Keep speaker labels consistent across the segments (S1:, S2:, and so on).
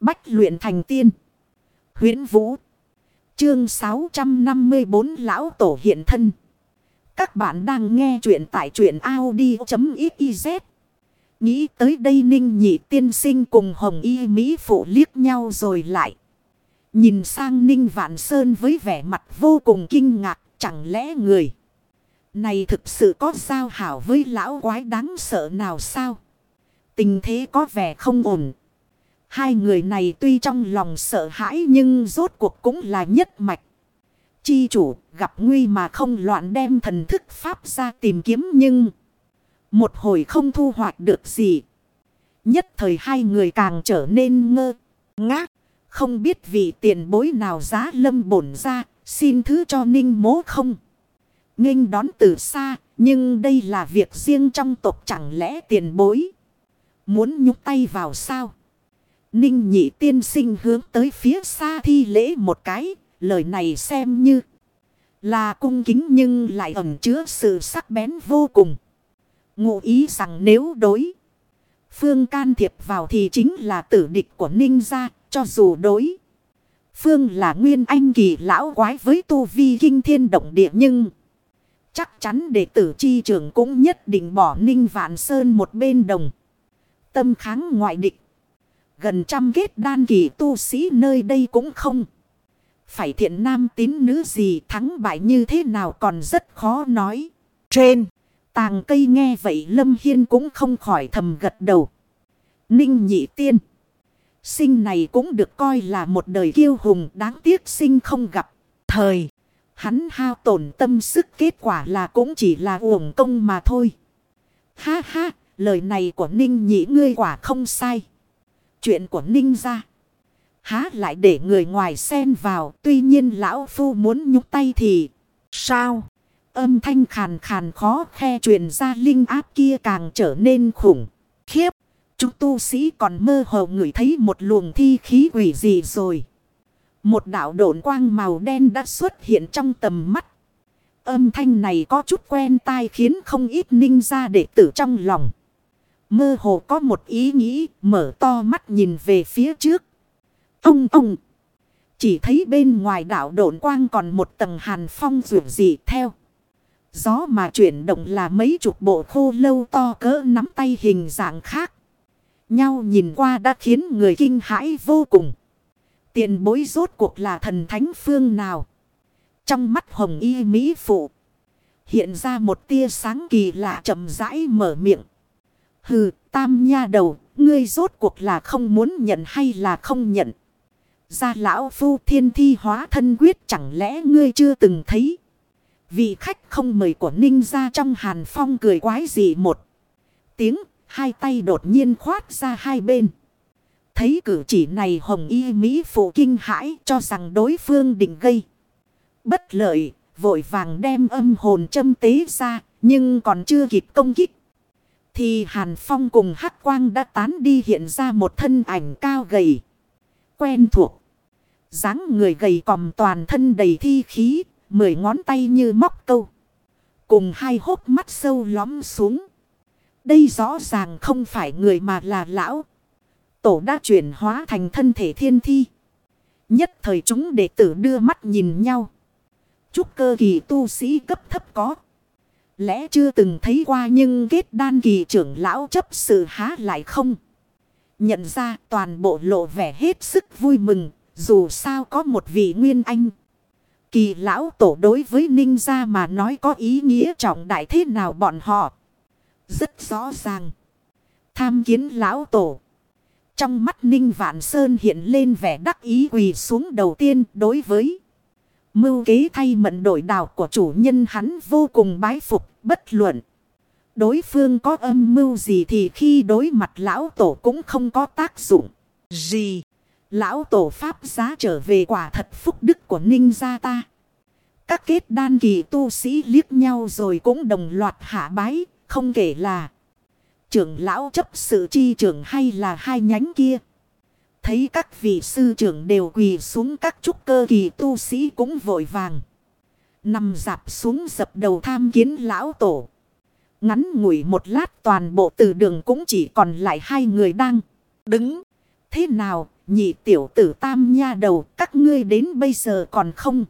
S1: Bách luyện thành tiên. huyễn Vũ. Chương 654 Lão Tổ hiện thân. Các bạn đang nghe truyện tại truyện Audi.xyz. Nghĩ tới đây ninh nhị tiên sinh cùng hồng y Mỹ phụ liếc nhau rồi lại. Nhìn sang ninh vạn sơn với vẻ mặt vô cùng kinh ngạc. Chẳng lẽ người này thực sự có giao hảo với lão quái đáng sợ nào sao? Tình thế có vẻ không ổn. Hai người này tuy trong lòng sợ hãi nhưng rốt cuộc cũng là nhất mạch. Chi chủ gặp nguy mà không loạn đem thần thức pháp ra tìm kiếm nhưng một hồi không thu hoạch được gì. Nhất thời hai người càng trở nên ngơ, ngác. Không biết vị tiền bối nào giá lâm bổn ra, xin thứ cho ninh mố không. nghênh đón từ xa, nhưng đây là việc riêng trong tộc chẳng lẽ tiền bối. Muốn nhúc tay vào sao? Ninh nhị tiên sinh hướng tới phía xa thi lễ một cái, lời này xem như là cung kính nhưng lại ẩn chứa sự sắc bén vô cùng. Ngụ ý rằng nếu đối phương can thiệp vào thì chính là tử địch của ninh gia, cho dù đối. Phương là nguyên anh kỳ lão quái với tu vi kinh thiên động địa nhưng chắc chắn đệ tử chi trưởng cũng nhất định bỏ ninh vạn sơn một bên đồng. Tâm kháng ngoại địch. Gần trăm kết đan kỳ tu sĩ nơi đây cũng không. Phải thiện nam tín nữ gì thắng bại như thế nào còn rất khó nói. Trên, tàng cây nghe vậy Lâm Hiên cũng không khỏi thầm gật đầu. Ninh nhị tiên. Sinh này cũng được coi là một đời kiêu hùng đáng tiếc sinh không gặp. Thời, hắn hao tổn tâm sức kết quả là cũng chỉ là uổng công mà thôi. Ha ha, lời này của Ninh nhị ngươi quả không sai. Chuyện của Ninh ra. Há lại để người ngoài xen vào. Tuy nhiên lão phu muốn nhúc tay thì. Sao? Âm thanh khàn khàn khó khe truyền ra linh áp kia càng trở nên khủng. Khiếp. Chúng tu sĩ còn mơ hồ ngửi thấy một luồng thi khí quỷ gì rồi. Một đạo độn quang màu đen đã xuất hiện trong tầm mắt. Âm thanh này có chút quen tai khiến không ít ninh ra đệ tử trong lòng. Mơ hồ có một ý nghĩ, mở to mắt nhìn về phía trước. Ông ông. Chỉ thấy bên ngoài đảo độn quang còn một tầng hàn phong rượu dị theo. Gió mà chuyển động là mấy chục bộ khô lâu to cỡ nắm tay hình dạng khác. Nhau nhìn qua đã khiến người kinh hãi vô cùng. Tiền bối rốt cuộc là thần thánh phương nào. Trong mắt hồng y mỹ phụ. Hiện ra một tia sáng kỳ lạ chậm rãi mở miệng. Hừ, tam nha đầu, ngươi rốt cuộc là không muốn nhận hay là không nhận. gia lão phu thiên thi hóa thân quyết chẳng lẽ ngươi chưa từng thấy. Vị khách không mời của ninh ra trong hàn phong cười quái gì một. Tiếng, hai tay đột nhiên khoát ra hai bên. Thấy cử chỉ này hồng y Mỹ phụ kinh hãi cho rằng đối phương định gây. Bất lợi, vội vàng đem âm hồn châm tế ra, nhưng còn chưa kịp công kích. Thì Hàn Phong cùng Hắc Quang đã tán đi hiện ra một thân ảnh cao gầy. Quen thuộc. dáng người gầy còm toàn thân đầy thi khí. Mười ngón tay như móc câu. Cùng hai hốc mắt sâu lóm xuống. Đây rõ ràng không phải người mà là lão. Tổ đã chuyển hóa thành thân thể thiên thi. Nhất thời chúng đệ tử đưa mắt nhìn nhau. Chúc cơ kỳ tu sĩ cấp thấp có lẽ chưa từng thấy qua nhưng kết đan kỳ trưởng lão chấp sự há lại không. Nhận ra toàn bộ lộ vẻ hết sức vui mừng, dù sao có một vị nguyên anh. Kỳ lão tổ đối với ninh gia mà nói có ý nghĩa trọng đại thế nào bọn họ. Rất rõ ràng. Tham kiến lão tổ. Trong mắt ninh vạn sơn hiện lên vẻ đắc ý quỳ xuống đầu tiên đối với. Mưu kế thay mận đổi đảo của chủ nhân hắn vô cùng bái phục, bất luận. Đối phương có âm mưu gì thì khi đối mặt lão tổ cũng không có tác dụng gì. Lão tổ pháp giá trở về quả thật phúc đức của ninh gia ta. Các kết đan kỳ tu sĩ liếc nhau rồi cũng đồng loạt hạ bái, không kể là trưởng lão chấp sự chi trưởng hay là hai nhánh kia. Thấy các vị sư trưởng đều quỳ xuống các trúc cơ kỳ tu sĩ cũng vội vàng. Nằm dạp xuống dập đầu tham kiến lão tổ. Ngắn ngủi một lát toàn bộ từ đường cũng chỉ còn lại hai người đang đứng. Thế nào, nhị tiểu tử tam nha đầu các ngươi đến bây giờ còn không.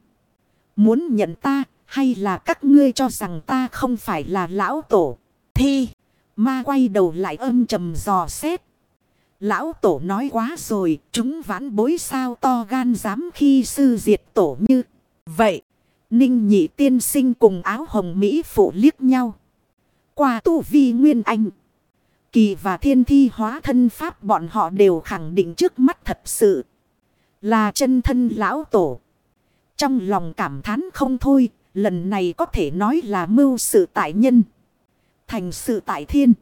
S1: Muốn nhận ta hay là các ngươi cho rằng ta không phải là lão tổ. Thi ma quay đầu lại âm trầm dò xét. Lão tổ nói quá rồi chúng vãn bối sao to gan dám khi sư diệt tổ như vậy. Ninh nhị tiên sinh cùng áo hồng Mỹ phụ liếc nhau. Qua tu vi nguyên anh. Kỳ và thiên thi hóa thân pháp bọn họ đều khẳng định trước mắt thật sự. Là chân thân lão tổ. Trong lòng cảm thán không thôi. Lần này có thể nói là mưu sự tại nhân. Thành sự tại thiên.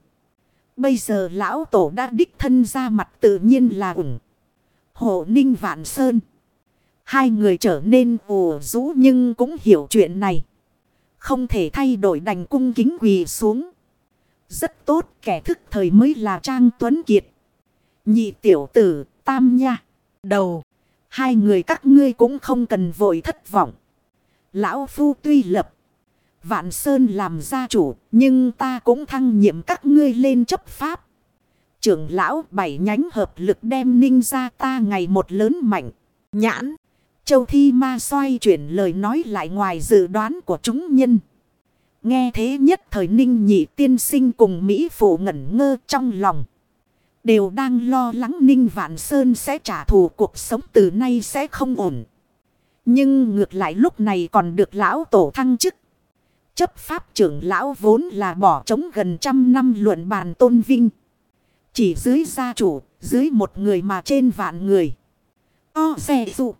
S1: Bây giờ lão tổ đã đích thân ra mặt tự nhiên là ủng. Hộ ninh vạn sơn. Hai người trở nên ồ rũ nhưng cũng hiểu chuyện này. Không thể thay đổi đành cung kính quỳ xuống. Rất tốt kẻ thức thời mới là Trang Tuấn Kiệt. Nhị tiểu tử, tam nha. Đầu, hai người các ngươi cũng không cần vội thất vọng. Lão Phu tuy lập. Vạn Sơn làm gia chủ, nhưng ta cũng thăng nhiệm các ngươi lên chấp pháp. Trưởng lão bảy nhánh hợp lực đem ninh ra ta ngày một lớn mạnh. Nhãn, châu thi ma xoay chuyển lời nói lại ngoài dự đoán của chúng nhân. Nghe thế nhất thời ninh nhị tiên sinh cùng Mỹ phụ ngẩn ngơ trong lòng. Đều đang lo lắng ninh vạn sơn sẽ trả thù cuộc sống từ nay sẽ không ổn. Nhưng ngược lại lúc này còn được lão tổ thăng chức. Chấp pháp trưởng lão vốn là bỏ trống gần trăm năm luận bàn tôn vinh. Chỉ dưới gia chủ, dưới một người mà trên vạn người. O xe dụ.